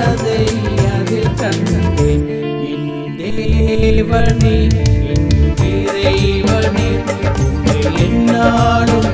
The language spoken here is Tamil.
இறையேசுவின் மனதை அதில் கண்டேன் என் தேவனே என் இறைவனே என்னாலும்